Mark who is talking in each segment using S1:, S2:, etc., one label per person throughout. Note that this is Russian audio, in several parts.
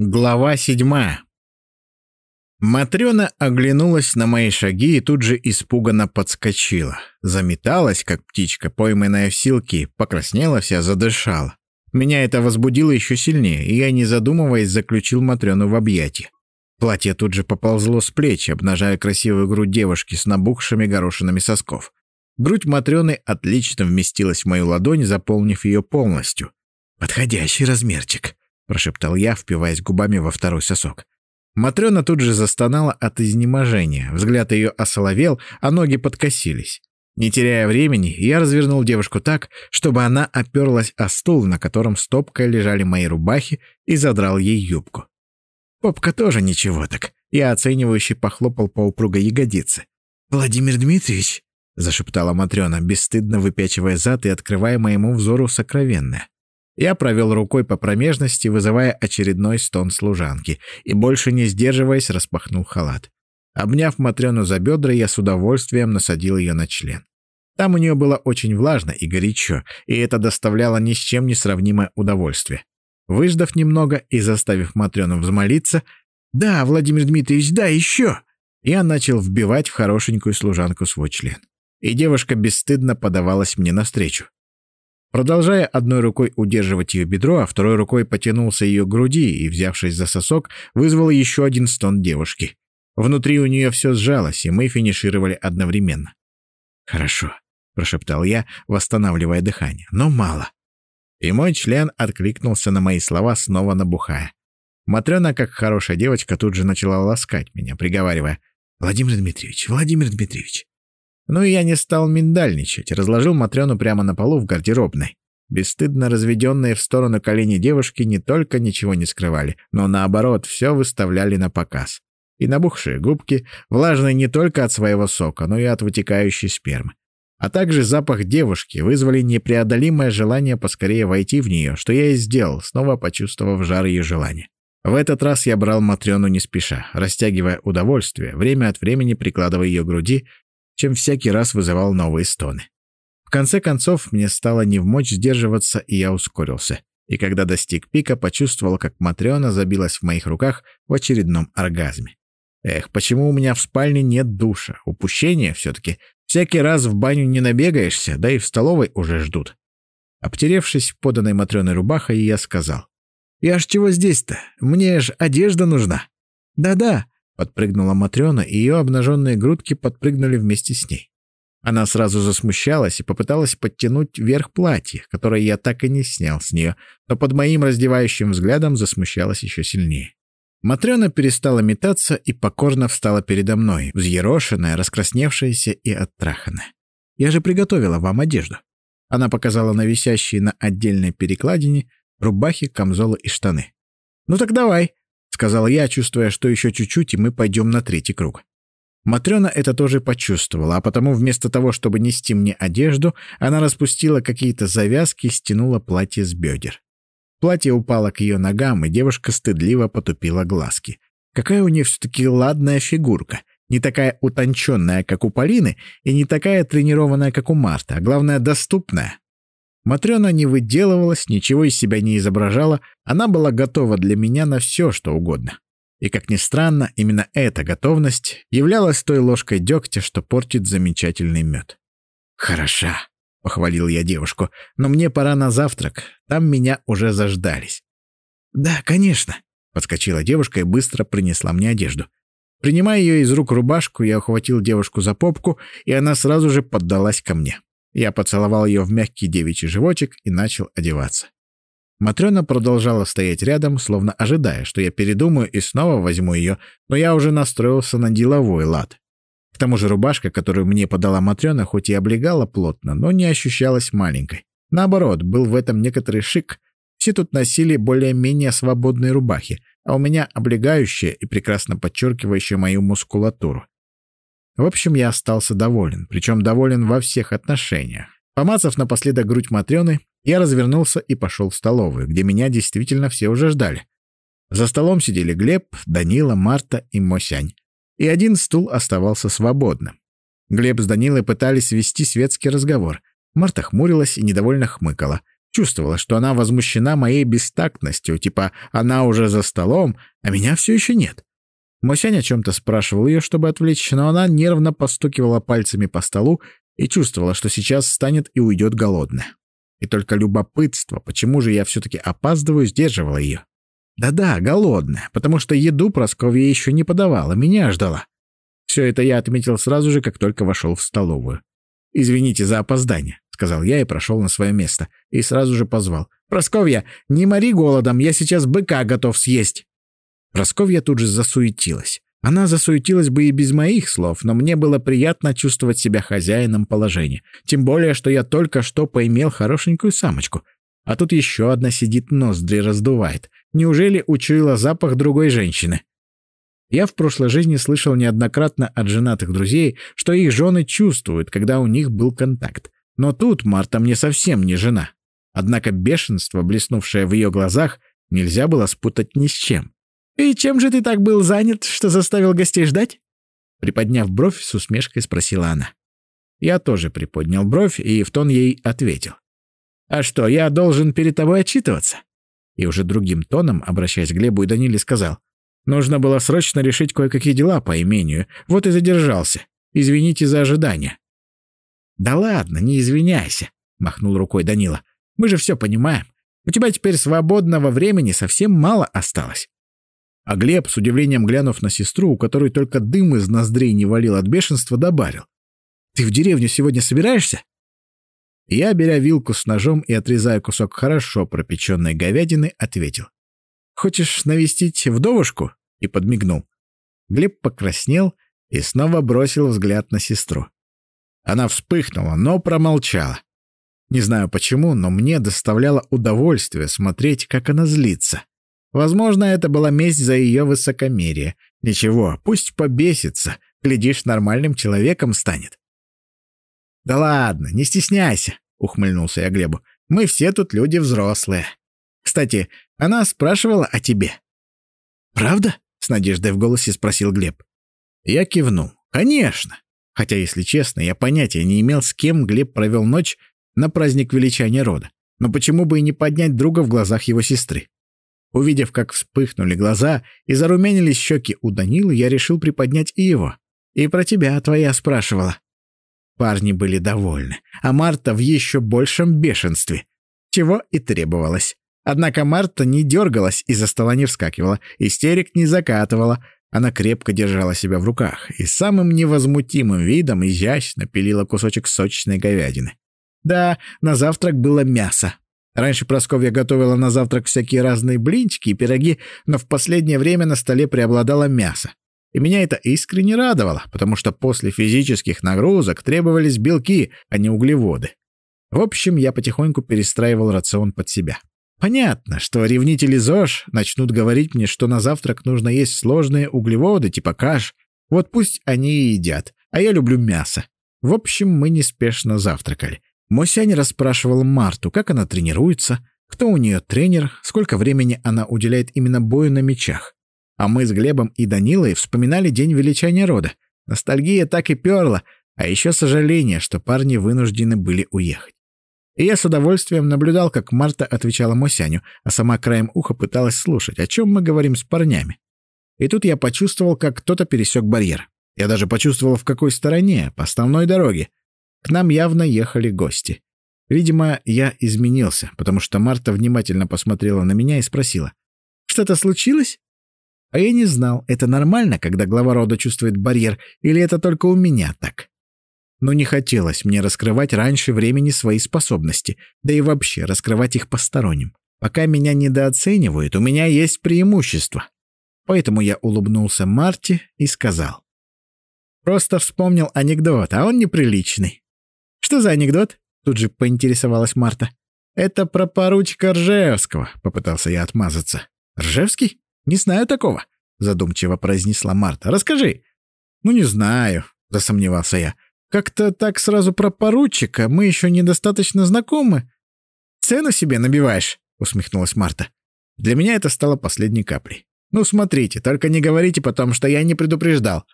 S1: Глава седьмая. Матрёна оглянулась на мои шаги и тут же испуганно подскочила. Заметалась, как птичка, пойманная в силки, покраснела вся, задышала. Меня это возбудило еще сильнее, и я, не задумываясь, заключил Матрёну в объятия. Платье тут же поползло с плеч, обнажая красивую грудь девушки с набухшими горошинами сосков. Грудь Матрёны отлично вместилась в мою ладонь, заполнив ее полностью. «Подходящий размерчик», прошептал я, впиваясь губами во второй сосок. Матрёна тут же застонала от изнеможения. Взгляд ее осоловел, а ноги подкосились. Не теряя времени, я развернул девушку так, чтобы она оперлась о стул, на котором стопкой лежали мои рубахи, и задрал ей юбку. Попка тоже ничего так. Я оценивающе похлопал по упругой ягодице. «Владимир Дмитриевич», — зашептала Матрёна, бесстыдно выпячивая зад и открывая моему взору сокровенное. Я провел рукой по промежности, вызывая очередной стон служанки, и, больше не сдерживаясь, распахнул халат. Обняв Матрёну за бедра, я с удовольствием насадил ее на член. Там у нее было очень влажно и горячо, и это доставляло ни с чем не сравнимое удовольствие. Выждав немного и заставив Матрёну взмолиться, «Да, Владимир Дмитриевич, да, еще!» Я начал вбивать в хорошенькую служанку свой член. И девушка бесстыдно подавалась мне навстречу. Продолжая одной рукой удерживать ее бедро, а второй рукой потянулся ее груди и, взявшись за сосок, вызвал еще один стон девушки. Внутри у нее все сжалось, и мы финишировали одновременно. «Хорошо», — прошептал я, восстанавливая дыхание, — «но мало». И мой член откликнулся на мои слова, снова набухая. Матрена, как хорошая девочка, тут же начала ласкать меня, приговаривая «Владимир Дмитриевич, Владимир Дмитриевич». Ну и я не стал миндальничать, разложил Матрёну прямо на полу в гардеробной. Бесстыдно разведенные в сторону колени девушки не только ничего не скрывали, но наоборот, все выставляли на показ. И набухшие губки, влажные не только от своего сока, но и от вытекающей спермы. А также запах девушки вызвали непреодолимое желание поскорее войти в нее, что я и сделал, снова почувствовав жар ее желания. В этот раз я брал Матрёну не спеша, растягивая удовольствие, время от времени прикладывая к груди чем всякий раз вызывал новые стоны. В конце концов, мне стало не невмочь сдерживаться, и я ускорился. И когда достиг пика, почувствовал, как Матрёна забилась в моих руках в очередном оргазме. Эх, почему у меня в спальне нет душа? Упущение все-таки. Всякий раз в баню не набегаешься, да и в столовой уже ждут. Обтеревшись поданной Матрёной рубахой, я сказал. «Я ж чего здесь-то? Мне ж одежда нужна». «Да-да», Подпрыгнула Матрёна, и ее обнаженные грудки подпрыгнули вместе с ней. Она сразу засмущалась и попыталась подтянуть верх платья, которое я так и не снял с нее, но под моим раздевающим взглядом засмущалась еще сильнее. Матрёна перестала метаться и покорно встала передо мной, взъерошенная, раскрасневшаяся и оттраханная. «Я же приготовила вам одежду». Она показала на висящие на отдельной перекладине рубахи, камзолы и штаны. «Ну так давай», сказал я, чувствуя, что еще чуть-чуть, и мы пойдем на третий круг. Матрена это тоже почувствовала, а потому вместо того, чтобы нести мне одежду, она распустила какие-то завязки и стянула платье с бедер. Платье упало к ее ногам, и девушка стыдливо потупила глазки. Какая у нее все-таки ладная фигурка. Не такая утонченная, как у Полины, и не такая тренированная, как у Марта, а главное, доступная. Матрена не выделывалась, ничего из себя не изображала, она была готова для меня на все, что угодно. И, как ни странно, именно эта готовность являлась той ложкой дегтя, что портит замечательный мед. «Хороша», — похвалил я девушку, — «но мне пора на завтрак, там меня уже заждались». «Да, конечно», — подскочила девушка и быстро принесла мне одежду. Принимая ее из рук рубашку, я ухватил девушку за попку, и она сразу же поддалась ко мне. Я поцеловал ее в мягкий девичий животик и начал одеваться. Матрена продолжала стоять рядом, словно ожидая, что я передумаю и снова возьму ее, но я уже настроился на деловой лад. К тому же рубашка, которую мне подала Матрена, хоть и облегала плотно, но не ощущалась маленькой. Наоборот, был в этом некоторый шик. Все тут носили более-менее свободные рубахи, а у меня облегающая и прекрасно подчеркивающая мою мускулатуру. В общем, я остался доволен, причем доволен во всех отношениях. Помацав напоследок грудь Матрёны, я развернулся и пошел в столовую, где меня действительно все уже ждали. За столом сидели Глеб, Данила, Марта и Мосянь. И один стул оставался свободным. Глеб с Данилой пытались вести светский разговор. Марта хмурилась и недовольно хмыкала. Чувствовала, что она возмущена моей бестактностью, типа она уже за столом, а меня все еще нет. Мосянь о чем-то спрашивал ее, чтобы отвлечь, но она нервно постукивала пальцами по столу и чувствовала, что сейчас встанет и уйдет голодная. И только любопытство, почему же я все-таки опаздываю, сдерживало ее. Да-да, голодная, потому что еду Просковья еще не подавала, меня ждала. Все это я отметил сразу же, как только вошел в столовую. «Извините за опоздание», — сказал я и прошел на свое место. И сразу же позвал. «Просковья, не мори голодом, я сейчас быка готов съесть». Просковья тут же засуетилась. Она засуетилась бы и без моих слов, но мне было приятно чувствовать себя хозяином положения. Тем более, что я только что поимел хорошенькую самочку. А тут еще одна сидит, ноздри раздувает. Неужели учуяла запах другой женщины? Я в прошлой жизни слышал неоднократно от женатых друзей, что их жены чувствуют, когда у них был контакт. Но тут Марта мне совсем не жена. Однако бешенство, блеснувшее в ее глазах, нельзя было спутать ни с чем. «И чем же ты так был занят, что заставил гостей ждать?» Приподняв бровь, с усмешкой спросила она. Я тоже приподнял бровь и в тон ей ответил. «А что, я должен перед тобой отчитываться?» И уже другим тоном, обращаясь к Глебу и Даниле, сказал. «Нужно было срочно решить кое-какие дела по имению, вот и задержался. Извините за ожидание». «Да ладно, не извиняйся», — махнул рукой Данила. «Мы же все понимаем. У тебя теперь свободного времени совсем мало осталось. А Глеб, с удивлением глянув на сестру, у которой только дым из ноздрей не валил от бешенства, добавил. «Ты в деревню сегодня собираешься?» Я, беря вилку с ножом и отрезая кусок хорошо пропеченной говядины, ответил. «Хочешь навестить вдовушку?» и подмигнул. Глеб покраснел и снова бросил взгляд на сестру. Она вспыхнула, но промолчала. Не знаю почему, но мне доставляло удовольствие смотреть, как она злится. Возможно, это была месть за ее высокомерие. Ничего, пусть побесится, глядишь, нормальным человеком станет. «Да ладно, не стесняйся», — ухмыльнулся я Глебу. «Мы все тут люди взрослые. Кстати, она спрашивала о тебе». «Правда?» — с надеждой в голосе спросил Глеб. Я кивнул. «Конечно». Хотя, если честно, я понятия не имел, с кем Глеб провел ночь на праздник величания рода. Но почему бы и не поднять друга в глазах его сестры? Увидев, как вспыхнули глаза и зарумянились щеки у Данилы, я решил приподнять и его. «И про тебя твоя спрашивала». Парни были довольны, а Марта в еще большем бешенстве. Чего и требовалось. Однако Марта не дергалась и за стола не вскакивала, истерик не закатывала. Она крепко держала себя в руках и самым невозмутимым видом изящно пилила кусочек сочной говядины. Да, на завтрак было мясо, Раньше Просковья готовила на завтрак всякие разные блинчики и пироги, но в последнее время на столе преобладало мясо. И меня это искренне радовало, потому что после физических нагрузок требовались белки, а не углеводы. В общем, я потихоньку перестраивал рацион под себя. Понятно, что ревнители ЗОЖ начнут говорить мне, что на завтрак нужно есть сложные углеводы, типа каш. Вот пусть они и едят, а я люблю мясо. В общем, мы неспешно завтракали. Мосянь расспрашивал Марту, как она тренируется, кто у нее тренер, сколько времени она уделяет именно бою на мечах. А мы с Глебом и Данилой вспоминали день величания рода. Ностальгия так и перла, а еще сожаление, что парни вынуждены были уехать. И я с удовольствием наблюдал, как Марта отвечала Мосяню, а сама краем уха пыталась слушать, о чем мы говорим с парнями. И тут я почувствовал, как кто-то пересек барьер. Я даже почувствовал, в какой стороне, по основной дороге. Нам явно ехали гости. Видимо, я изменился, потому что Марта внимательно посмотрела на меня и спросила. «Что-то случилось?» А я не знал, это нормально, когда глава рода чувствует барьер, или это только у меня так. Но не хотелось мне раскрывать раньше времени свои способности, да и вообще раскрывать их посторонним. Пока меня недооценивают, у меня есть преимущество. Поэтому я улыбнулся Марте и сказал. Просто вспомнил анекдот, а он неприличный. «Что за анекдот?» — тут же поинтересовалась Марта. «Это про поручика Ржевского», — попытался я отмазаться. «Ржевский? Не знаю такого», — задумчиво произнесла Марта. «Расскажи». «Ну, не знаю», — засомневался я. «Как-то так сразу про поручика, мы еще недостаточно знакомы». «Цену себе набиваешь», — усмехнулась Марта. Для меня это стало последней каплей. «Ну, смотрите, только не говорите потом, что я не предупреждал».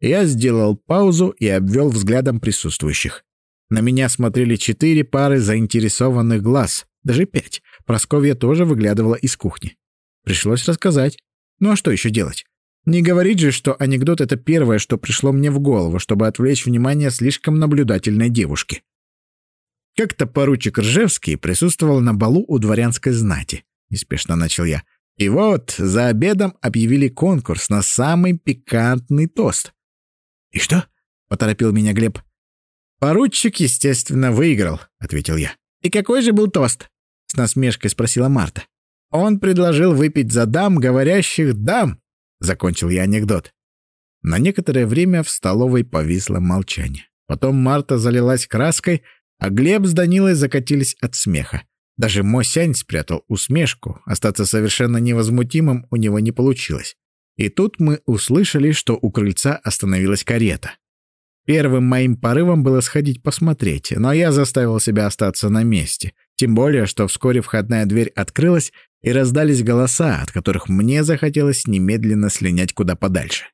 S1: Я сделал паузу и обвел взглядом присутствующих. На меня смотрели четыре пары заинтересованных глаз, даже пять. Просковья тоже выглядывала из кухни. Пришлось рассказать. Ну а что еще делать? Не говорить же, что анекдот — это первое, что пришло мне в голову, чтобы отвлечь внимание слишком наблюдательной девушки. Как-то поручик Ржевский присутствовал на балу у дворянской знати. Неспешно начал я. И вот за обедом объявили конкурс на самый пикантный тост. «И что?» — поторопил меня Глеб. «Поручик, естественно, выиграл», — ответил я. «И какой же был тост?» — с насмешкой спросила Марта. «Он предложил выпить за дам, говорящих «дам», — закончил я анекдот. На некоторое время в столовой повисло молчание. Потом Марта залилась краской, а Глеб с Данилой закатились от смеха. Даже Мосянь спрятал усмешку, остаться совершенно невозмутимым у него не получилось. И тут мы услышали, что у крыльца остановилась карета. Первым моим порывом было сходить посмотреть, но я заставил себя остаться на месте. Тем более, что вскоре входная дверь открылась, и раздались голоса, от которых мне захотелось немедленно слинять куда подальше.